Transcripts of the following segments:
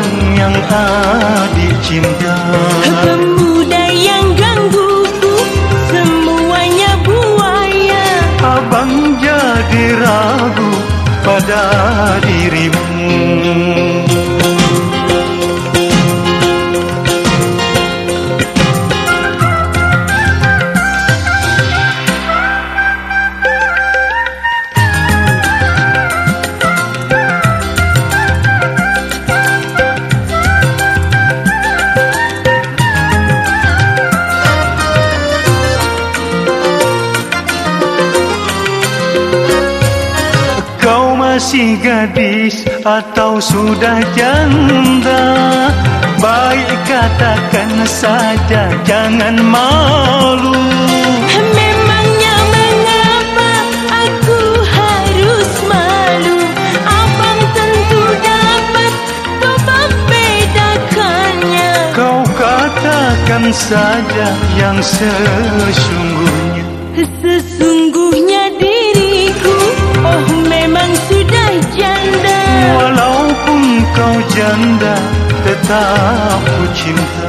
Abang yang adik cinta. Pemuda yang gangguku Semuanya buaya. Abang jadi ragu pada masih gadis atau sudah janda? Baik katakan saja jangan malu. Memangnya mengapa aku harus malu? Abang tentu dapat tebak bedakannya. Kau katakan saja yang sesungguhnya. Sesungguhnya tetap ku cinta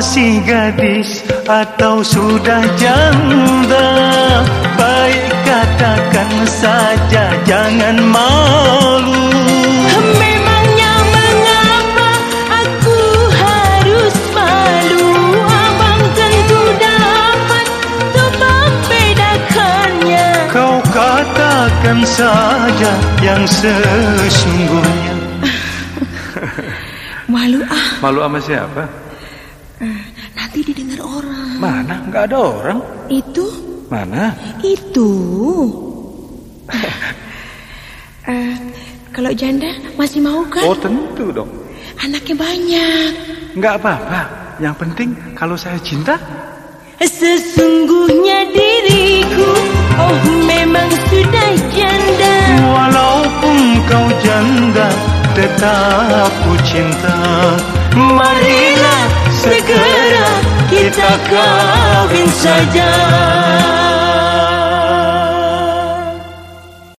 masih gadis atau sudah janda? Baik katakan saja jangan malu. Memangnya mengapa aku harus malu? Abang tentu dapat tebak bedakannya. Kau katakan saja yang sesungguhnya. Malu ah. Malu sama siapa? Nanti didengar orang. Mana? Enggak ada orang. Itu? Mana? Itu. Eh, Kalau janda masih mau kan Oh tentu dong. Anaknya banyak. Enggak apa-apa. Yang penting kalau saya cinta? Sesungguhnya diriku Oh memang sudah janda. Walaupun kau janda Tetap ku cinta. Marilah segera سكر سجاد